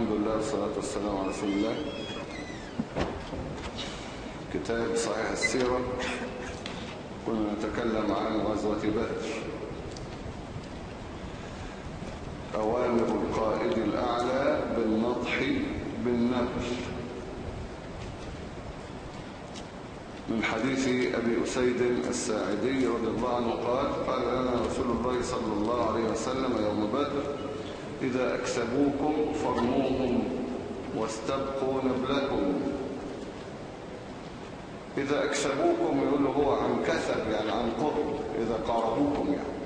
الحمد لله والصلاة والسلام على رسول الله. كتاب صحيح السيرة. كنا نتكلم عن غزوة بدر. أوامر القائد الأعلى بالنضح بالنبل من حديث أبي أسيد الساعدي رضي الله عنه قال قال لنا رسول الله صلى الله عليه وسلم يوم بدر إذا أكسبوكم فرموهم واستبقوا نبلكم. إذا أكسبوكم يقول هو عن كسب يعني عن قرب إذا قاربوكم يعني.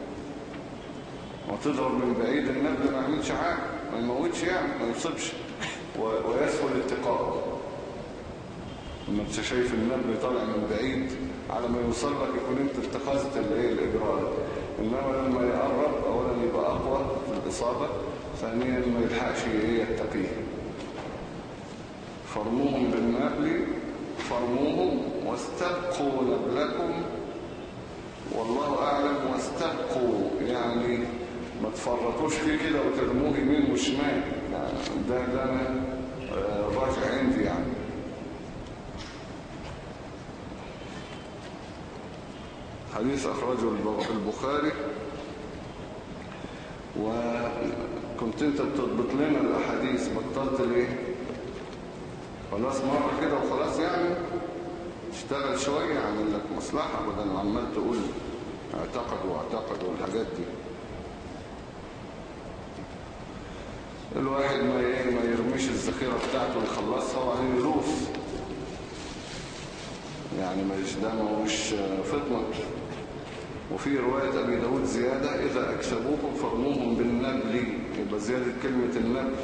وتضرب من بعيد النبل ما يعملش حاجة ما يموتش يعني ما يصيبش. ويسهل الاتقاء لما انت شايف النبل طالع من بعيد على ما يوصل لك يكون انت اتخذت الايه إنما لما يقرب اولا يبقى أقوى في الإصابة ثانيا ما يلحقش يتقيه فرموهم بالنبل فرموهم واستبقوا نبلكم والله أعلم واستبقوا يعني ما تفرطوش فيه كده وترموه يمين وشمال. ده ده أنا راجع عندي يعني. حديث أخرجه البخاري. وكنت انت بتضبط لنا الأحاديث بطلت ليه؟ خلاص مرة كده وخلاص يعني. اشتغل شوية يعمل لك مصلحة بدل ما عمال تقول اعتقد واعتقد والحاجات دي. الواحد ما ما يرميش الذخيرة بتاعته ويخلصها وبعدين يروس يعني مش ده مش فطنة. وفي رواية أبي داود زيادة إذا أكسبوكم فرموهم بالنبل. يبقى زيادة كلمة النبل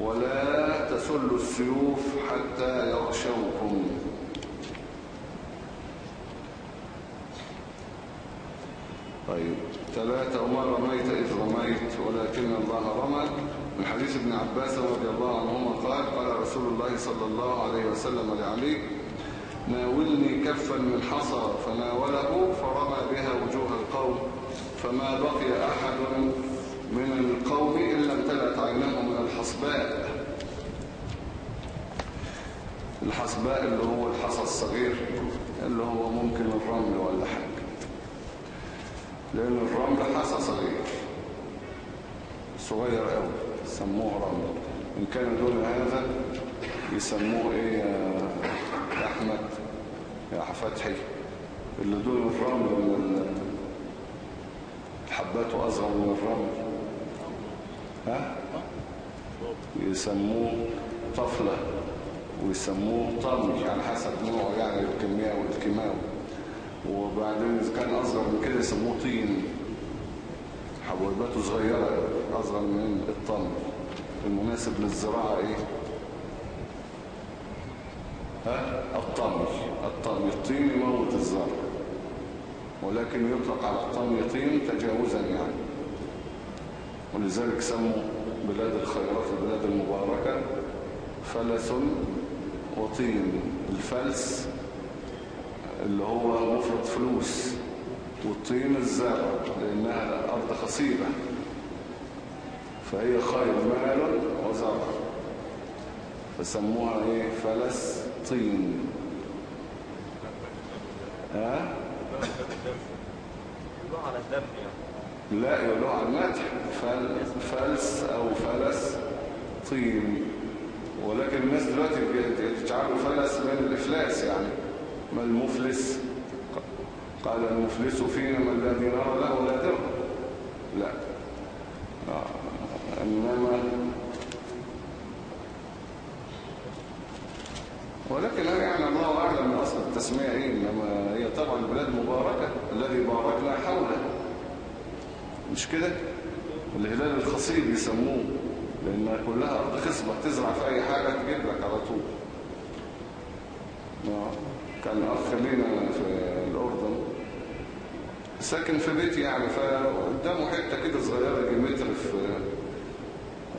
ولا تسلوا السيوف حتى يغشوكم. طيب ثلاثة وما رميت إذ رميت ولكن الله رمى. من حديث ابن عباس رضي الله عنهما قال قال رسول الله صلى الله عليه وسلم لعلي ناولني كفا من حصى فناوله فرمى بها وجوه القوم فما بقي أحد من القوم إلا امتلأت عينه من الحصباء الحصباء اللي هو الحصى الصغير اللي هو ممكن الرمل ولا حاجة. لأن الرمل حصى صغير. صغير قوي سموه رمل. إن كان دون هذا يسموه إيه يا أحمد؟ يا فتحي. اللي دون الرمل من حباته أصغر من الرمل. ها؟ يسموه طفلة ويسموه طمج على حسب نوعه يعني الكيمياء والكيماوي وبعدين إذا كان أصغر من كده يسموه طين. حبويباته صغيرة أصغر من الطمج المناسب للزراعة إيه؟ ها؟ الطمي الطمي الطين يموت الزرع ولكن يطلق على الطمي طين تجاوزا يعني. ولذلك سموا بلاد الخيرات البلاد المباركة فلس وطين. الفلس اللي هو مفرد فلوس والطين الزرع لأنها أرض خصيبة. فهي خير مال وزرع. فسموها إيه؟ فلس طين. ها على الذم يعني لا يقولوا على المدح فل فلس أو فلس طين. ولكن الناس دلوقتي بيجعلوا فلس من الإفلاس يعني ما المفلس. قال المفلس فينا من لا دينار له ولا درهم لا. آه. إنما ولكن يعني الله أعلم أصل التسمية إيه إنما هي طبعا البلاد مباركة الذي باركنا حوله. مش كده؟ الهلال الخصيب يسموه لأنها كلها أرض خصبة تزرع في أي حاجة تجيب لك على طول. كان أخ لينا في الأردن ساكن في بيت يعني فقدامه حتة كده صغيرة متر في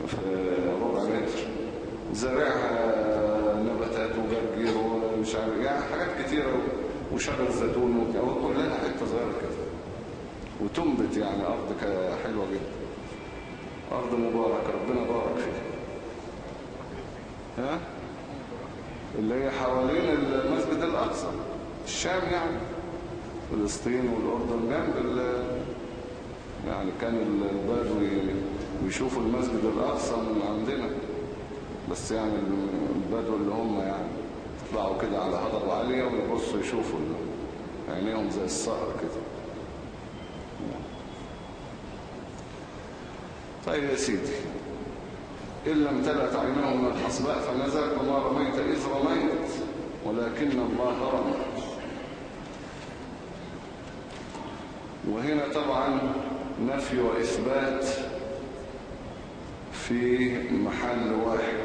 في ربع متر. زرعها نباتات وجرجير ومش عارف يعني حاجات كتيرة وشجر زيتون وكلها حتة صغيرة كده. وتنبت يعني أرض حلوة جدا. أرض مباركة ربنا بارك فيها ها؟ اللي هي حوالين المسجد الأقصى الشام يعني. فلسطين والأردن جنب يعني كان البدو بيشوفوا المسجد الأقصى من عندنا. بس يعني البدو اللي هم يعني يطلعوا كده على هضبة عالية ويبصوا يشوفوا عينيهم زي الصقر كده. طيب يا سيدي إن لم تلت من الحصباء فنزلت وما رميت إذ رميت ولكن الله رمى. وهنا طبعا نفي وإثبات في محل واحد.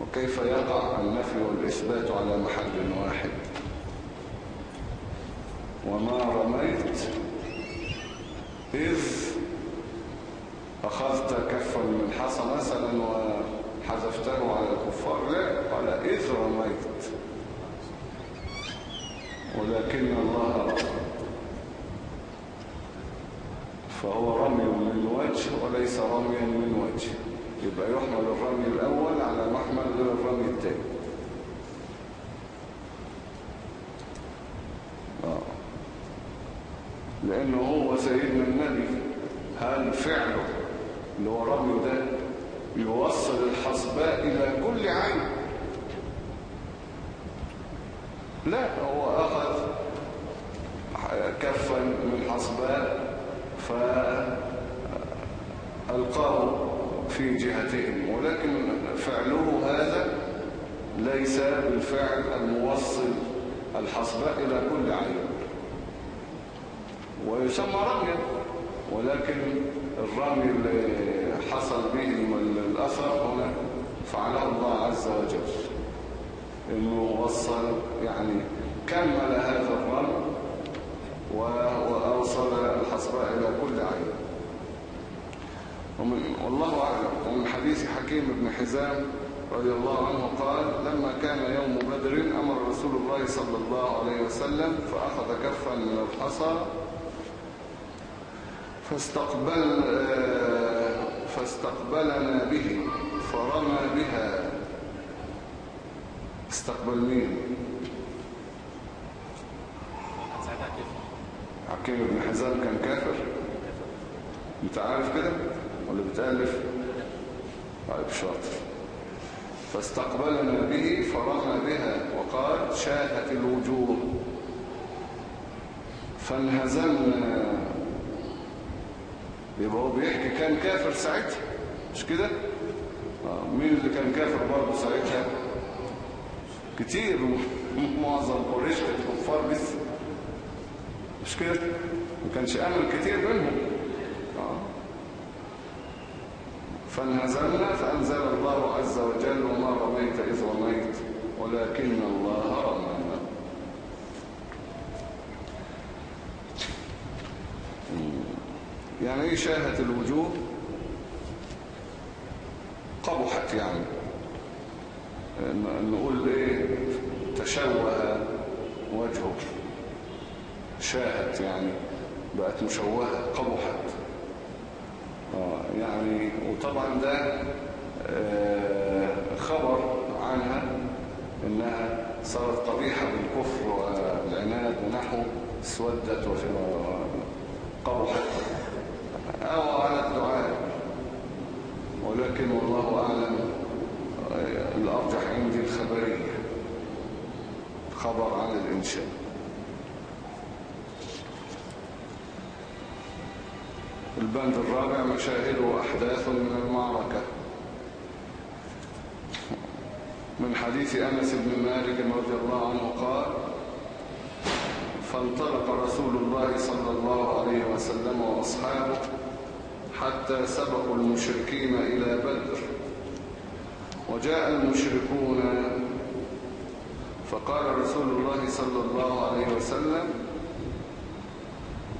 وكيف يقع النفي والإثبات على محل واحد؟ وما رميت إذ أخذت كفا من حصى مثلا وحذفته على الكفار. لا قال إذ رميت. ولكن الله رمى فهو رمي من وجه وليس رميا من وجه. يبقى يحمل الرمي الأول على محمل الرمي الثاني لأنه هو سيدنا النبي. هل فعله؟ اللي هو ده يوصل الحصباء إلى كل عين. لا هو أخذ كفا من حصباء فألقاه في جهتهم. ولكن فعله هذا ليس بالفعل الموصل الحصباء إلى كل عين. ويسمى رميا ولكن الرمي اللي حصل به الأثر هنا فعله الله عز وجل. إنه وصل يعني كمل هذا الرمي وأوصل الحصباء إلى كل عين. ومن والله أعلم. ومن حديث حكيم بن حزام رضي الله عنه قال لما كان يوم بدر أمر رسول الله صلى الله عليه وسلم فأخذ كفا من الحصى فاستقبل فاستقبلنا به فرمى بها. استقبل مين؟ حكيم بن حزام كان كافر. انت عارف كده ولا بتألف؟ طيب شاطر. فاستقبلنا به فرمى بها وقال شاهت الوجوه. فانهزمنا. يبقى هو بيحكي كان كافر ساعتها. مش كده؟ آه. مين اللي كان كافر برضه ساعتها؟ كتير معظم قريش كانت كفار بس. مش كده؟ ما كانش امل كتير منهم. آه. فانهزمنا فأنزل الله عز وجل وما رميت إذ رميت ولكن الله رمى. يعني إيه شاهت الوجوه قبحت يعني نقول إيه تشوه وجهه شاهت يعني بقت مشوهة قبحت آه يعني وطبعا ده آه خبر عنها إنها صارت قبيحة بالكفر والعناد ونحو اسودت وقبحت ولكن والله أعلم. الارجح عندي الخبرية. خبر عن الإنشاء. البند الرابع مشاهد وأحداث من المعركة. من حديث أنس بن مالك رضي الله عنه قال فانطلق رسول الله صلى الله عليه وسلم وأصحابه حتى سبقوا المشركين إلى بدر. وجاء المشركون فقال رسول الله صلى الله عليه وسلم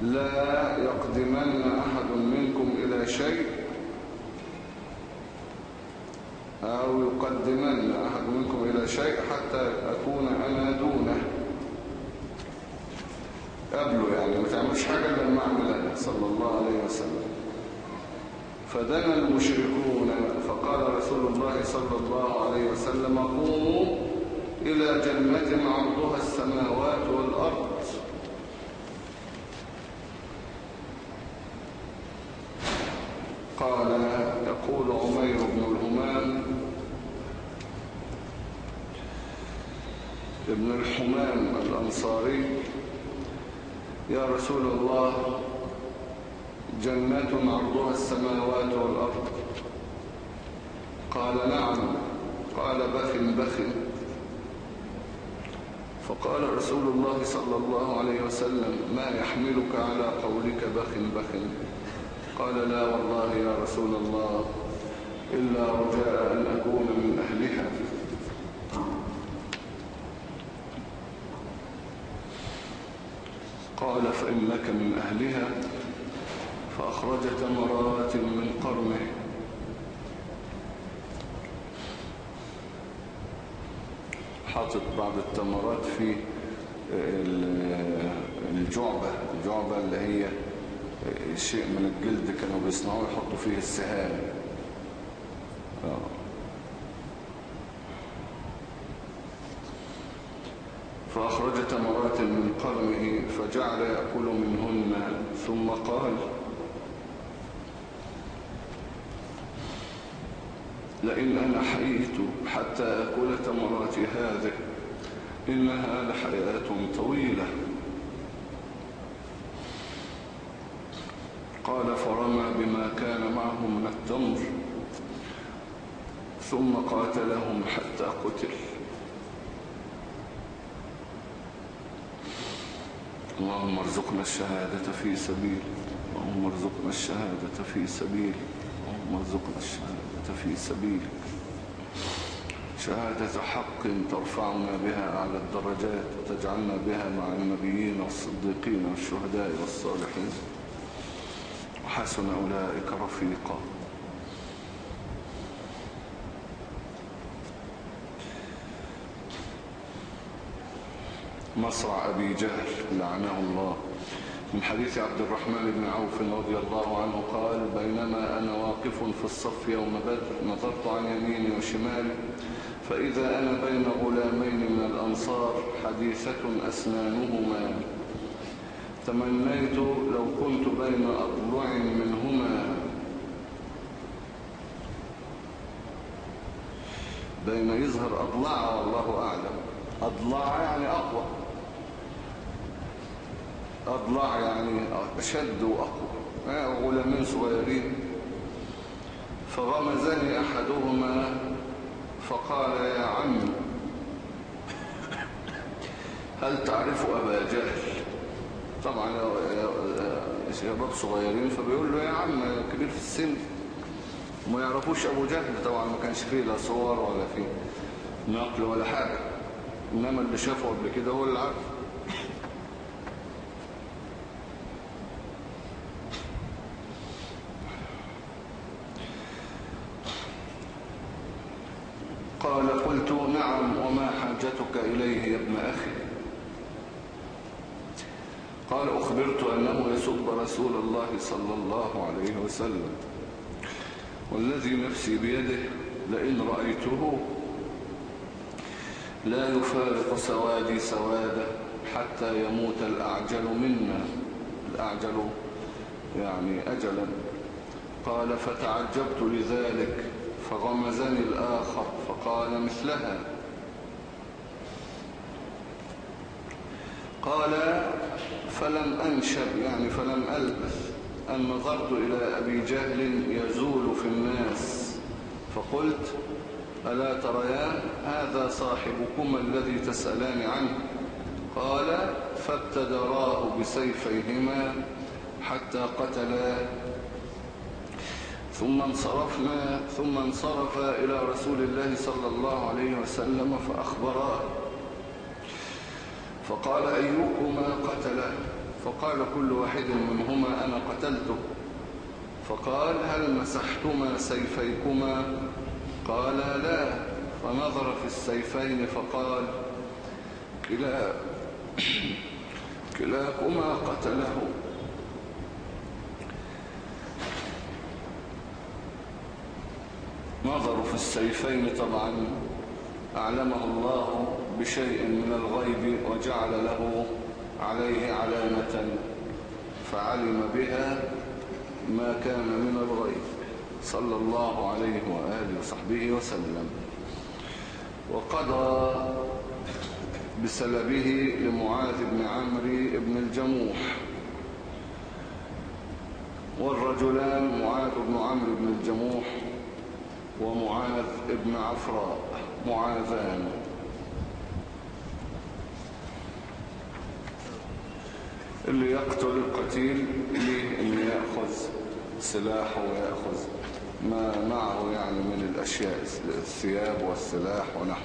لا يقدمن أحد منكم إلى شيء أو يقدمن أحد منكم إلى شيء حتى أكون أنا دونه. قبله يعني ما تعملش حاجة لما أعمل أنا صلى الله عليه وسلم. فدنا المشركون فقال رسول الله صلى الله عليه وسلم قوموا إلى جنة عرضها السماوات والأرض. قال يقول عمير بن الهمام ابن الحمام الأنصاري يا رسول الله جنة عرضها السماوات والأرض. قال نعم. قال بخ بخ. فقال رسول الله صلى الله عليه وسلم ما يحملك على قولك بخ بخ. قال لا والله يا رسول الله إلا رجاء أن أكون من أهلها. قال فإنك من أهلها. فأخرج تمرات من قرنه حاطط بعض التمرات في الجعبة الجعبة اللي هي شيء من الجلد كانوا بيصنعوه يحطوا فيه السهام. فأخرج تمرات من قرنه فجعل يأكل منهن ثم قال لئن أنا حييت حتى أكل تمرات هذه إنها لحياة طويلة. قال فرمى بما كان معه من التمر ثم قاتلهم حتى قتل. اللهم ارزقنا الشهادة في سبيل اللهم ارزقنا الشهادة في سبيل اللهم ارزقنا الشهادة. في سبيل شهادة حق ترفعنا بها أعلى الدرجات وتجعلنا بها مع النبيين والصديقين والشهداء والصالحين. وحسن أولئك رفيقا. مصرع أبي جهل لعنه الله. من حديث عبد الرحمن بن عوف رضي الله عنه قال بينما أنا واقف في الصف يوم بدر نظرت عن يميني وشمالي فإذا أنا بين غلامين من الأنصار حديثة أسنانهما. تمنيت لو كنت بين أضلع منهما. بين يظهر أضلع والله أعلم. أضلع يعني أقوى. أضلع يعني أشد وأقوى. غلامين صغيرين. فغمزني أحدهما فقال يا عم هل تعرف أبا جهل؟ طبعا شباب صغيرين فبيقول له يا عم كبير في السن. وما يعرفوش أبو جهل طبعا ما كانش فيه لا صور ولا فيه نقل ولا حاجة. إنما اللي شافه قبل كده هو اللي عارف قال قلت نعم وما حاجتك إليه يا ابن أخي. قال أخبرت أنه يسب رسول الله صلى الله عليه وسلم. والذي نفسي بيده لئن رأيته لا يفارق سوادي سوادة حتى يموت الأعجل منا. الأعجل يعني أجلا. قال فتعجبت لذلك فغمزني الآخر فقال مثلها. قال فلم أنشب يعني فلم ألبث أن نظرت إلى أبي جهل يزول في الناس. فقلت ألا تريان هذا صاحبكما الذي تسألان عنه؟ قال فابتدراه بسيفيهما حتى قتلا. ثم انصرفنا ثم انصرف إلى رسول الله صلى الله عليه وسلم فأخبراه. فقال أيكما قتله فقال كل واحد منهما أنا قتلته. فقال هل مسحتما سيفيكما؟ قال لا. فنظر في السيفين فقال كلا كلاكما قتله. نظروا في السيفين طبعا. أعلمه الله بشيء من الغيب وجعل له عليه علامة فعلم بها ما كان من الغيب. صلى الله عليه وآله وصحبه وسلم. وقضى بسلبه لمعاذ بن عمرو بن الجموح. والرجلان معاذ بن عمرو بن الجموح ومعاذ بن عفراء معاذان. اللي يقتل القتيل ليه؟ ان يأخذ سلاحه ويأخذ ما معه يعني من الأشياء الثياب والسلاح ونحو.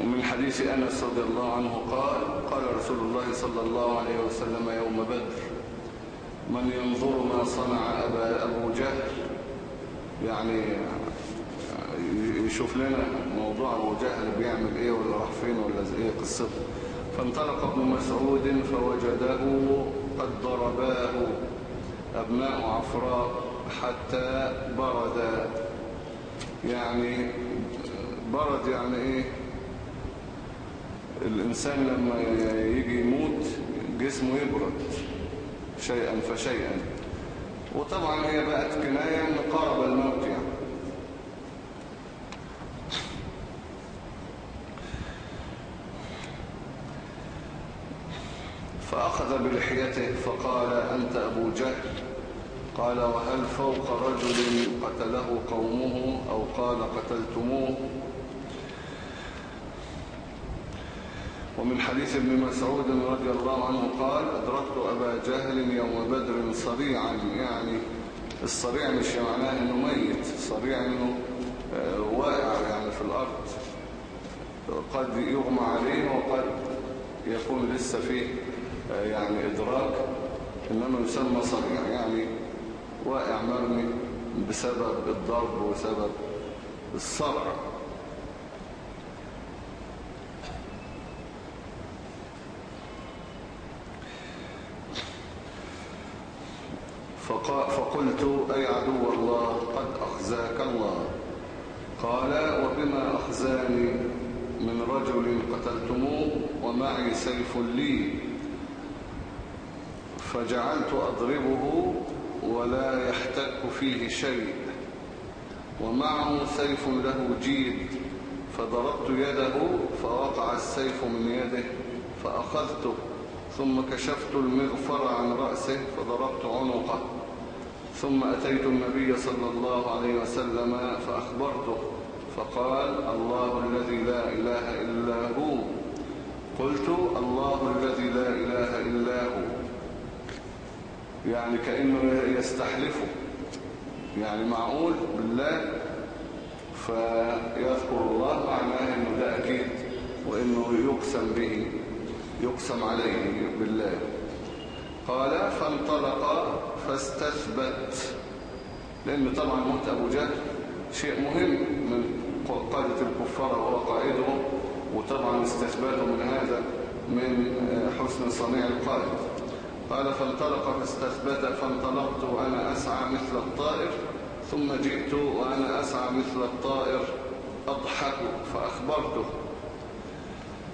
ومن حديث أنس رضي الله عنه قال قال رسول الله صلى الله عليه وسلم يوم بدر من ينظر ما صنع أبا أبو جهل يعني يشوف لنا موضوع أبو جهل بيعمل إيه ولا راح فين ولا إيه قصته. فانطلق ابن مسعود فوجده قد ضرباه أبناء عفراء حتى برد. يعني برد يعني إيه؟ الإنسان لما يجي يموت جسمه يبرد شيئا فشيئا. وطبعا هي بقت كناية ان قارب الموت يعني فأخذ بلحيته فقال أنت أبو جهل؟ قال وهل فوق رجل قتله قومه أو قال قتلتموه؟ ومن حديث ابن مسعود رضي الله عنه قال أدركت أبا جهل يوم بدر صريعا يعني الصريع مش معناه أنه ميت الصريع أنه واقع يعني في الأرض. قد يغمى عليه وقد يكون لسه فيه. يعني إدراك إنما يسمى صريع يعني واقع مرمي بسبب الضرب وسبب الصرع. فقلت أي عدو الله قد أخزاك الله. قال وبما أخزاني من رجل قتلتموه ومعي سيف لي. فجعلت أضربه ولا يحتك فيه شيء. ومعه سيف له جيد. فضربت يده فوقع السيف من يده فأخذته. ثم كشفت المغفر عن رأسه فضربت عنقه. ثم أتيت النبي صلى الله عليه وسلم فأخبرته. فقال الله الذي لا إله إلا هو. قلت الله الذي لا إله إلا هو. يعني كأنه يستحلفه. يعني معقول؟ بالله. فيذكر الله معناه أنه ده أكيد وأنه يقسم به يقسم عليه بالله. قال فانطلق فاستثبت. لأن طبعا موت أبو جهل شيء مهم من قادة الكفار وهو قائدهم وطبعا استثباته من هذا من حسن صنيع القائد. قال فانطلق فاستثبت فانطلقت وأنا أسعى مثل الطائر ثم جئت وأنا أسعى مثل الطائر أضحك فأخبرته.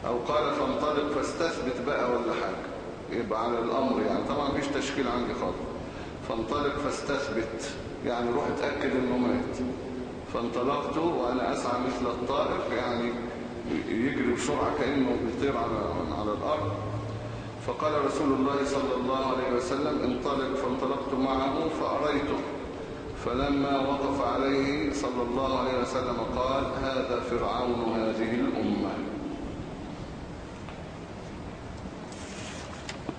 أو قال فانطلق فاستثبت بقى ولا حاجة. يبقى على الأمر يعني. طبعا مفيش تشكيل عندي خالص. فانطلق فاستثبت. يعني روح اتأكد إنه مات. فانطلقت وأنا أسعى مثل الطائر يعني يجري بسرعة كأنه بيطير على, على الأرض. فقال رسول الله صلى الله عليه وسلم انطلق فانطلقت معه فأريته. فلما وقف عليه صلى الله عليه وسلم قال هذا فرعون هذه الأمة.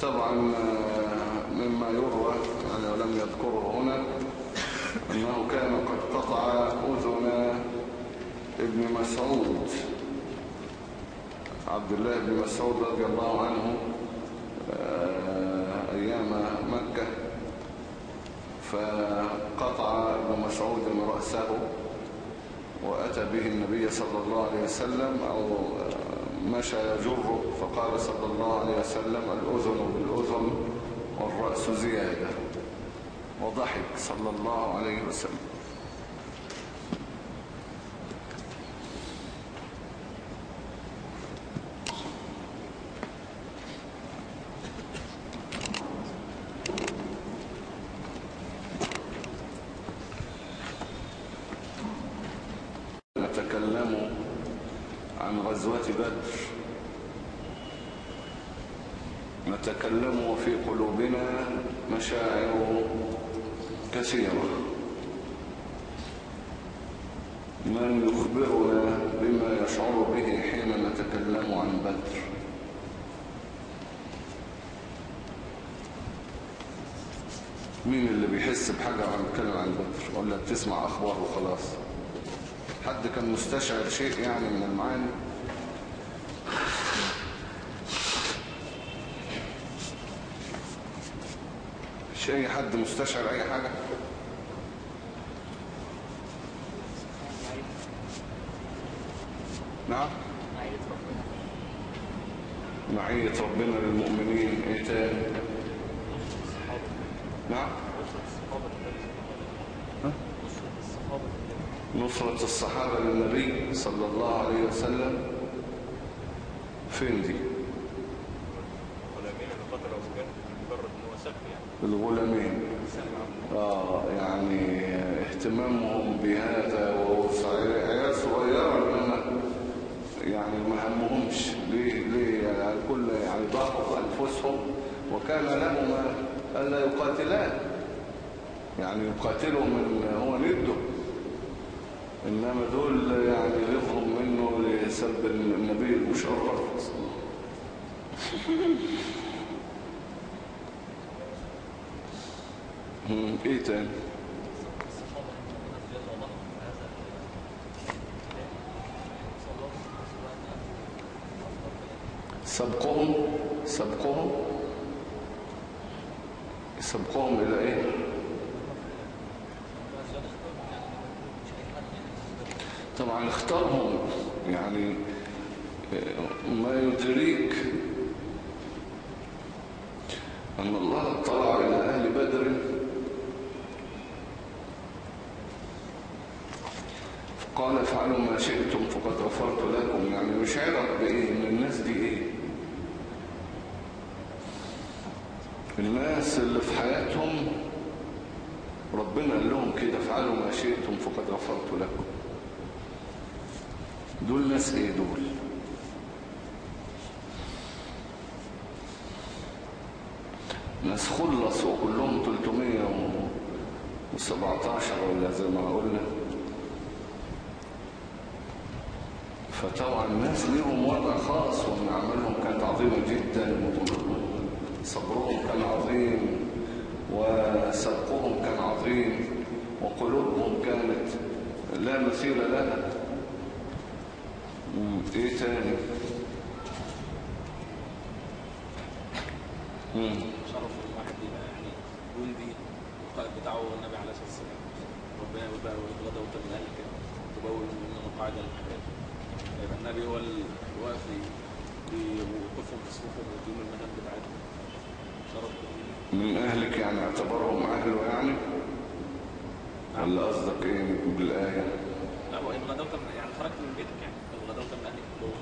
طبعا مما يروى يعني ولم يذكره هنا أنه كان قد قطع أذن ابن مسعود. عبد الله بن مسعود رضي الله عنه مكة فقطع ابن مسعود رأسه وأتى به النبي صلى الله عليه وسلم أو مشى يجره فقال صلى الله عليه وسلم الأذن بالأذن والرأس زيادة وضحك صلى الله عليه وسلم نتكلم عن غزوة بدر. نتكلم وفي قلوبنا مشاعر كثيرة. من يخبرنا بما يشعر به حين نتكلم عن بدر؟ مين اللي بيحس بحاجة عن نتكلم عن بدر؟ ولا بتسمع أخبار وخلاص؟ حد كان مستشعر شيء يعني من المعاني؟ مش أي حد مستشعر أي حاجة. نعم. معية ربنا للمؤمنين. إيه تاني؟ نعم. نصرة الصحابة للنبي صلى الله عليه وسلم. فين دي غلامين اللي قتلوا ابو جهل مجرد ان الغلامين آه يعني اهتمامهم بهذا وهو عيال صغيرة انما يعني ما همهمش. ليه؟ ليه؟ يعني الكل يعني ضاقوا أنفسهم وكان لهما الا يقاتلان. يعني يقاتلوا من هو نده إنما دول يعني يفهم منه لسب النبي المشرف. إيه تاني؟ سبقهم سبقهم. سبقهم إلى إيه؟ طبعا اختارهم. يعني آه، ما يدريك أن الله اطلع إلى أهل بدر قال افعلوا ما شئتم فقد غفرت لكم. يعني يشعرك بإيه؟ إن الناس دي إيه؟ الناس اللي في حياتهم ربنا قال لهم كده افعلوا ما شئتم فقد غفرت لكم. دول ناس إيه دول؟ ناس خلصوا كلهم 317 ولا زي ما قلنا. فطبعا الناس ليهم وضع خاص وان اعمالهم كانت عظيمة جدا صبرهم كان عظيم وسبقهم كان عظيم وقلوبهم كانت لا مثيل لها. إيه تاني. شرف الواحد يبقى يعني جندي القائد بتاعه النبي عليه الصلاة والسلام ربنا يقول بقى غدوة من اهلك تبول من مقاعد يبقى النبي هو اللي واقف بيوقفهم في صفوفهم ويديهم المهام بتاعتهم. من أهلك يعني اعتبرهم اهله يعني؟ ولا قصدك إيه بالايه لا وإن غدوت يعني خرجت من بيتك يعني لو غدوت من اهلك كلهم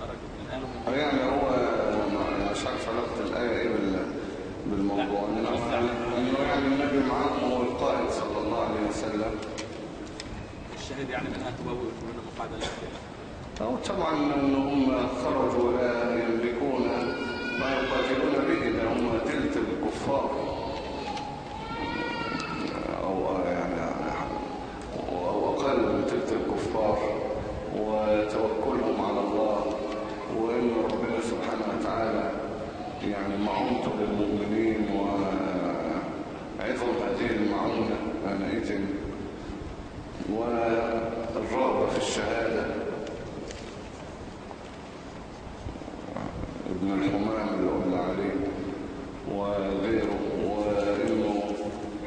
خرجت من اهله من آه يعني هو ما- مش عارف علاقه الايه إيه بال- بالموضوع لا، انه قصدي على- إنه يعني النبي معاهم هو القائد صلى الله عليه وسلم الشاهد يعني منها تبوئ من الحياة أو طبعا أن هم خرجوا لا يملكون ما يقاتلون به ده هم تلت الكفار. أو يعني أو أقل من تلت الكفار. وتوكلهم على الله. وإن ربنا سبحانه وتعالى يعني معونته للمؤمنين وعظم هذه المعونة حينئذ والرغبة في الشهادة. ابن الحمام اللي قلنا عليه وغيره وإنه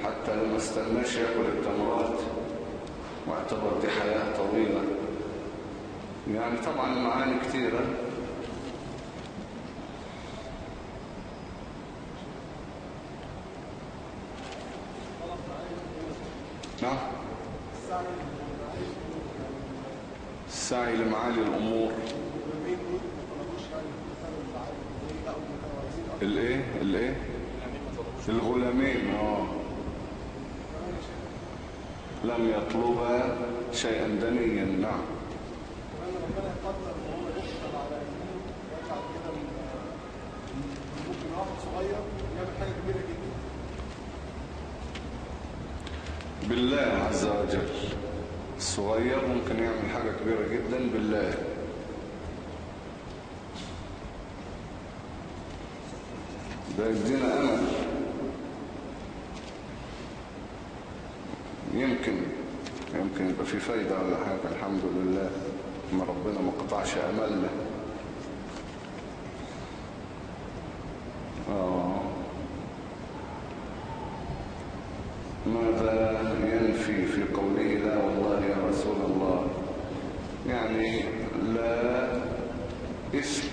حتى لما استناش يأكل التمرات واعتبر دي حياة طويلة. يعني طبعا معاني كتيرة نعم السعي لمعالي الأمور. الإيه؟ الإيه؟ الغلامين آه. لم يطلبا شيئا دنيا نعم. بالله عز وجل. الصغير ممكن يعمل حاجة كبيرة جدا بالله. ده يدينا أمل يمكن يمكن يبقى في فايدة ولا حاجة الحمد لله. ما ربنا ما قطعش أملنا. آه. ماذا والله يا رسول الله. يعني لا اسم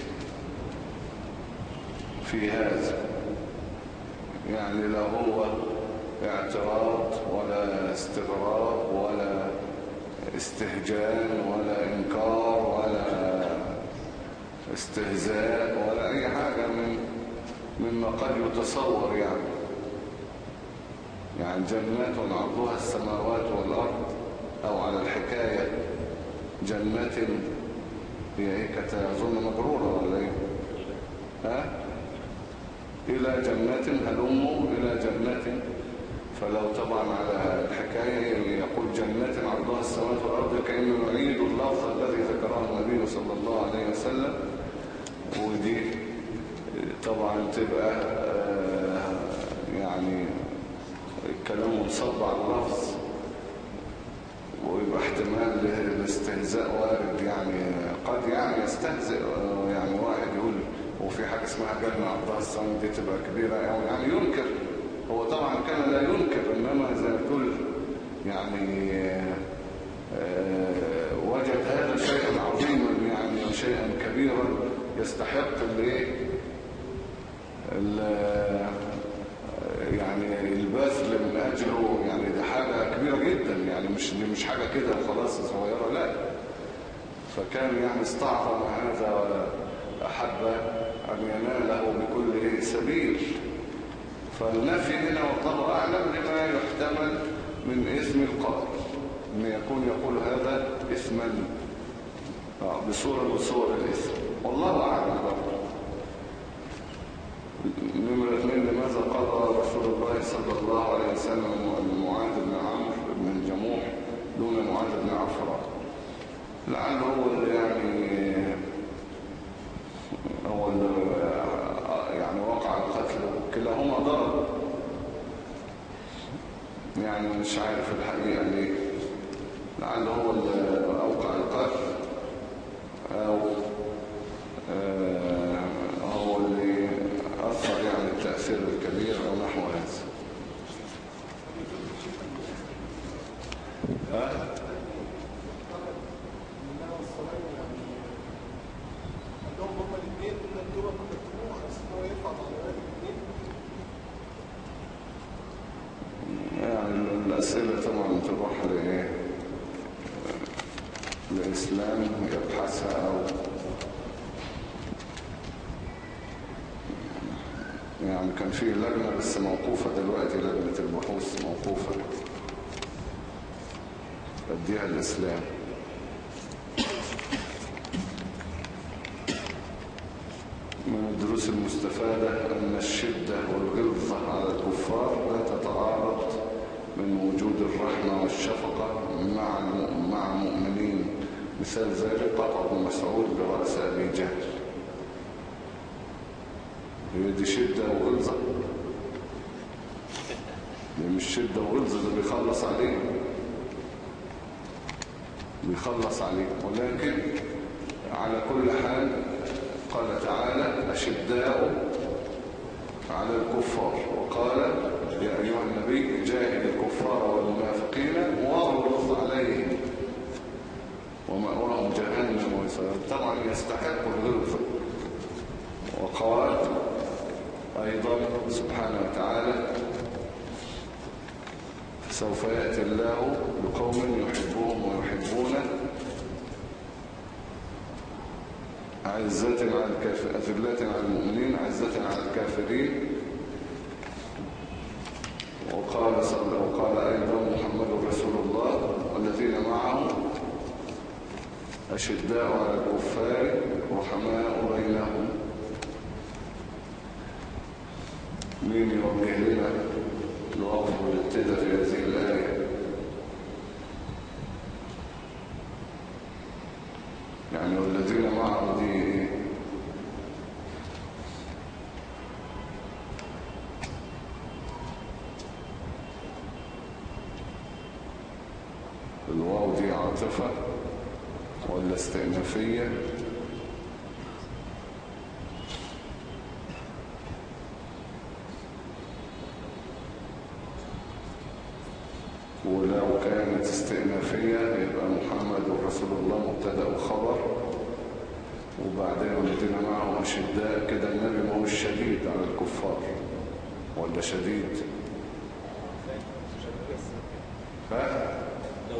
في هذا. يعني لا هو اعتراض ولا استغراب ولا استهجان ولا إنكار ولا استهزاء ولا أي حاجة من مما قد يتصور يعني. يعني جنات عرضها السماوات والأرض. جنات هي إيه كانت أظن مجرورة ولا إيه؟ ها؟ إلى جنات هلموا إلى جنات. فلو طبعا على الحكاية يقول جنات عرضها السماوات والأرض كأنه يعيد اللفظ الذي ذكره النبي صلى الله عليه وسلم. ودي طبعا تبقى آه، يعني الكلام منصب اللفظ ويبقى احتمال الاستهزاء وارد يعني قد يعني يستهزئ آه، يعني واحد يقول وفي حاجة اسمها جنة عرضها السماء دي تبقى كبيرة أو يعني ينكر. هو طبعا كان لا ينكر إنما زي ما تقول يعني آه، وجد هذا شيئا عظيما يعني شيئا كبيرا يستحق الإيه؟ ال- يعني البذل من أجله يعني ده حاجة كبيرة جدا يعني مش دي مش حاجة كده. خلاص صغيرة لا. فكان يعني استعظم هذا وأحب أن يناله بكل سبيل. فالنفي هنا والله أعلم لما يحتمل من اسم القائل. أن يكون يقول هذا اسما آه، بصورة من صور الاسم والله أعلم. نمرة اثنين لماذا قضى رسول الله صلى الله عليه وسلم معاذ بن عمرو بن الجموح دون معاذ بن عفراء. لعله هو اللي يعني هو اللي يعني وقع القتل كلاهما ضرب. يعني مش عارف الحقيقة ليه. لعله هو اللي أوقع القتل أو آه، هو اللي أثر يعني التأثير الكبير أو نحو هذا ها؟ يعني الأسئلة طبعا تروح لإيه لإسلام يبحثها أو يعني كان في لجنة بس موقوفة دلوقتي لجنة البحوث موقوفة. أديها الإسلام. من الدروس المستفادة أن الشدة والغلظة على الكفار لا تتعارض من وجود الرحمة والشفقة مع المؤمنين. مثال ذلك قطع بن مسعود برأس أبي جهل. هي دي شدة وغلظة. دي مش شدة وغلظة ده بيخلص عليه. بيخلص عليه. ولكن على كل حال قال تعالى أشداء على الكفار. وقال يا أيها النبي جاهد الكفار والمنافقين واغلظ عليهم ومأواهم جهنم طبعا يستحق الغلظة وقال أيضا سبحانه وتعالى سوف يأتي الله بقوم يحبهم ويحبونه. عزة على الكافرين أذلة على المؤمنين عزة على الكافرين وقال صلى وقال أيضا محمد رسول الله والذين معه أشداء على الكفار رحماء بينهم. مين يوجه لنا الوقف والابتداء في هذه الآية يعني والذين معه دي إيه الواو دي عاطفة. ولا استئنافية؟ ولو كانت استئنافية يبقى محمد رسول الله مبتدأ وخبر وبعدين الذين معه أشداء كده النبي ما هو شديد على الكفار. ولا شديد؟ ف... لو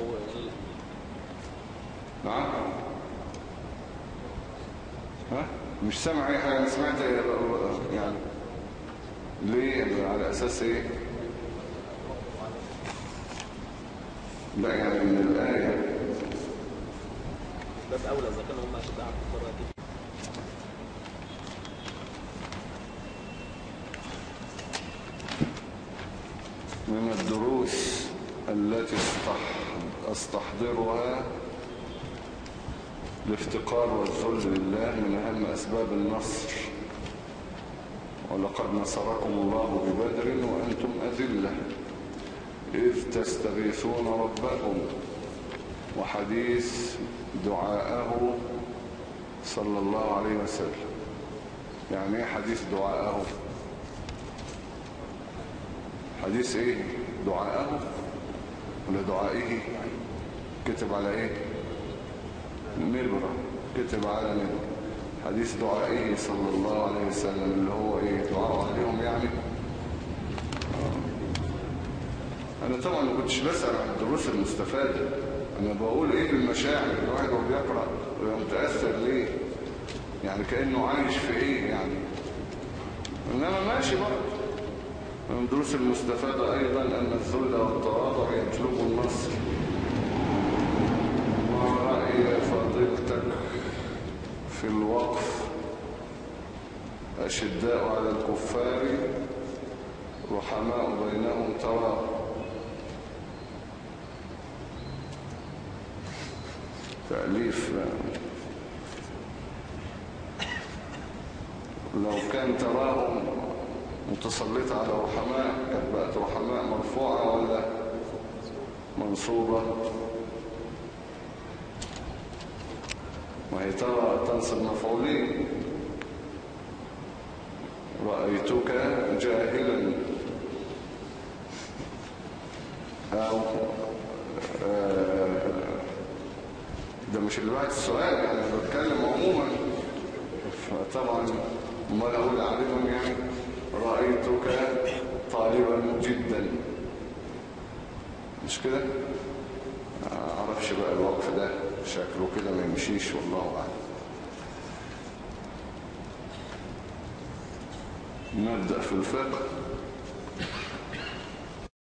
نعم ها مش سامع أي حاجة. أنا سمعت يعني ليه؟ على أساس إيه؟ لا يعني من الآية. باب أولى. إذا كانوا هم اشداء على الكفار أكيد من الدروس التي استح- أستحضرها الافتقار والذل لله من أهم أسباب النصر. ولقد نصركم الله ببدر وأنتم أذلة. إذ تستغيثون ربكم وحديث دعاءه صلى الله عليه وسلم. يعني إيه حديث دعاءه؟ حديث إيه؟ دعاءه ولا دعائه؟ كتب على إيه؟ نبرة كتب على نبرة حديث دعائه صلى الله عليه وسلم اللي هو إيه دعاء عليهم يعني. أنا طبعا ما كنتش بسأل عن الدروس المستفادة. أنا بقول إيه المشاعر الواحد وهو بيقرأ ويبقى متأثر ليه؟ يعني كأنه عايش في إيه يعني؟ إنما ماشي برضه. من الدروس المستفادة أيضا أن الذل والتواضع يجلب النصر. ورأي فضيلتك في الوقف أشداء على الكفار رحماء بينهم ترى. تأليف. لو كان تراهم متسلطة على رحماء كانت بقت رحماء مرفوعة ولا منصوبة؟ وهي ترى تنصب مفعولين رأيتك جاهلا أو آه، ده مش اللي بعد السؤال يعني أنا بتكلم عموما. فطبعا امال أقول عليهم يعني. رأيتك طالبا جدا. مش كده؟ أعرفش بقى الوقف ده. شكله كده ما يمشيش والله اعلم نبدأ في الفقه.